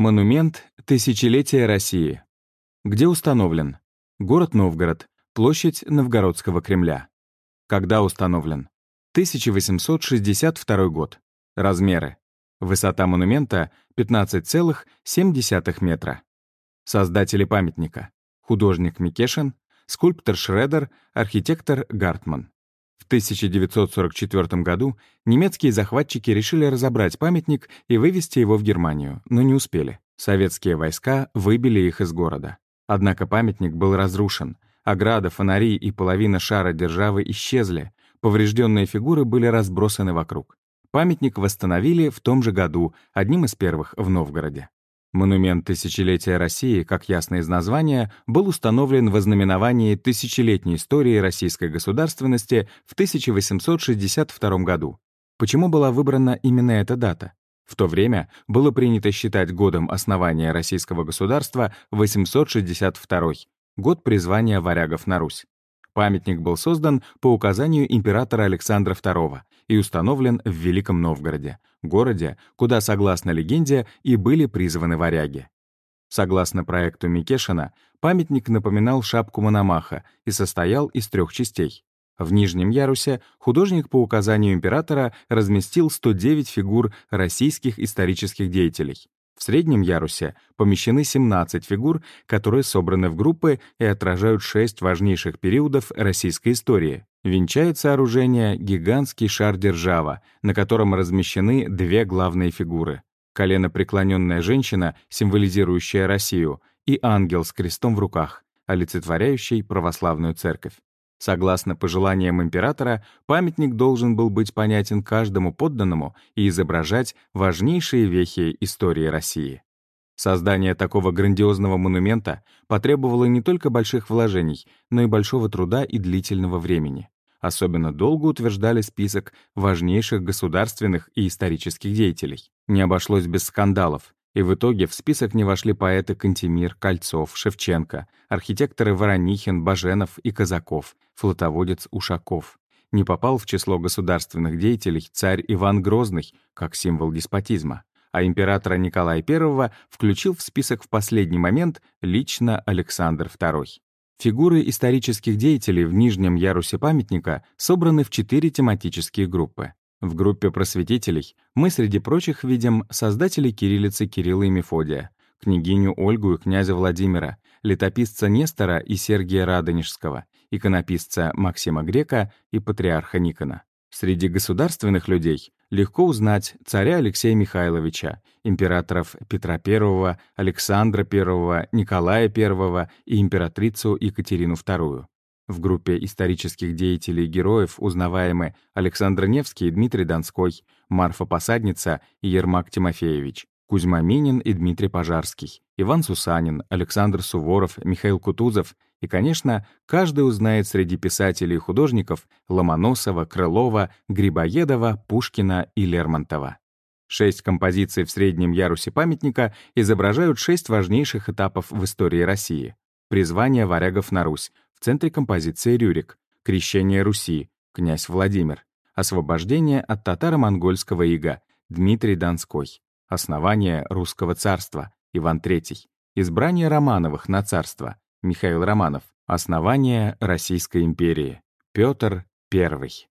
Монумент «Тысячелетие России». Где установлен? Город Новгород, площадь Новгородского Кремля. Когда установлен? 1862 год. Размеры. Высота монумента 15,7 метра. Создатели памятника. Художник Микешин, скульптор Шредер, архитектор Гартман. В 1944 году немецкие захватчики решили разобрать памятник и вывести его в Германию, но не успели. Советские войска выбили их из города. Однако памятник был разрушен. Ограда, фонари и половина шара державы исчезли. Поврежденные фигуры были разбросаны вокруг. Памятник восстановили в том же году, одним из первых в Новгороде. Монумент Тысячелетия России, как ясно из названия, был установлен в ознаменовании тысячелетней истории российской государственности в 1862 году. Почему была выбрана именно эта дата? В то время было принято считать годом основания российского государства 862 год призвания варягов на Русь. Памятник был создан по указанию императора Александра II и установлен в Великом Новгороде, городе, куда, согласно легенде, и были призваны варяги. Согласно проекту Микешина, памятник напоминал шапку Мономаха и состоял из трех частей. В нижнем ярусе художник по указанию императора разместил 109 фигур российских исторических деятелей. В среднем ярусе помещены 17 фигур, которые собраны в группы и отражают шесть важнейших периодов российской истории. Венчает сооружение гигантский шар держава, на котором размещены две главные фигуры. Коленопреклоненная женщина, символизирующая Россию, и ангел с крестом в руках, олицетворяющий православную церковь. Согласно пожеланиям императора, памятник должен был быть понятен каждому подданному и изображать важнейшие вехи истории России. Создание такого грандиозного монумента потребовало не только больших вложений, но и большого труда и длительного времени. Особенно долго утверждали список важнейших государственных и исторических деятелей. Не обошлось без скандалов, и в итоге в список не вошли поэты Кантемир, Кольцов, Шевченко, архитекторы Воронихин, Баженов и Казаков, флотоводец Ушаков. Не попал в число государственных деятелей царь Иван Грозный, как символ деспотизма. А императора Николая I включил в список в последний момент лично Александр II. Фигуры исторических деятелей в нижнем ярусе памятника собраны в четыре тематические группы. В группе просветителей мы, среди прочих, видим создателей кириллицы Кирилла и Мефодия, княгиню Ольгу и князя Владимира, летописца Нестора и Сергия Радонежского, иконописца Максима Грека и патриарха Никона. Среди государственных людей легко узнать царя Алексея Михайловича, императоров Петра I, Александра I, Николая I и императрицу Екатерину II. В группе исторических деятелей и героев узнаваемы Александр Невский и Дмитрий Донской, Марфа Посадница и Ермак Тимофеевич, Кузьма Минин и Дмитрий Пожарский, Иван Сусанин, Александр Суворов, Михаил Кутузов и, конечно, каждый узнает среди писателей и художников Ломоносова, Крылова, Грибоедова, Пушкина и Лермонтова. Шесть композиций в среднем ярусе памятника изображают шесть важнейших этапов в истории России. Призвание варягов на Русь, в центре композиции Рюрик, Крещение Руси, князь Владимир, освобождение от татаро-монгольского ига, Дмитрий Донской, основание русского царства, Иван III, избрание Романовых на царство, Михаил Романов, основание Российской империи, Петр I.